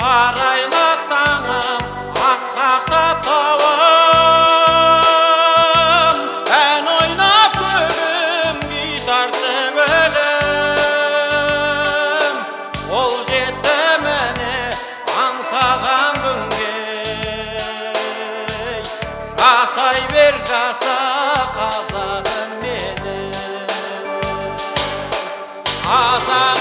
арайлы таңым асқақта тауым ән ойнап көгім күй тартты гүлім қол жетті міне аңсаған күнге жасай бер жаса қазағым менің қазағым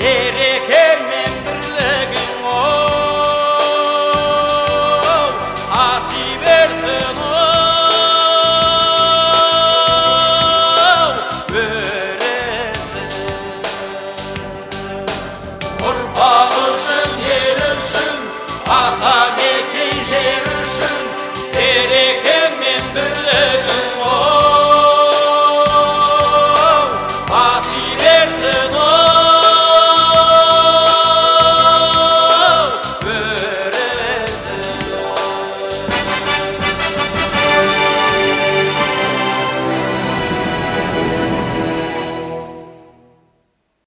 Hey, hey, hey.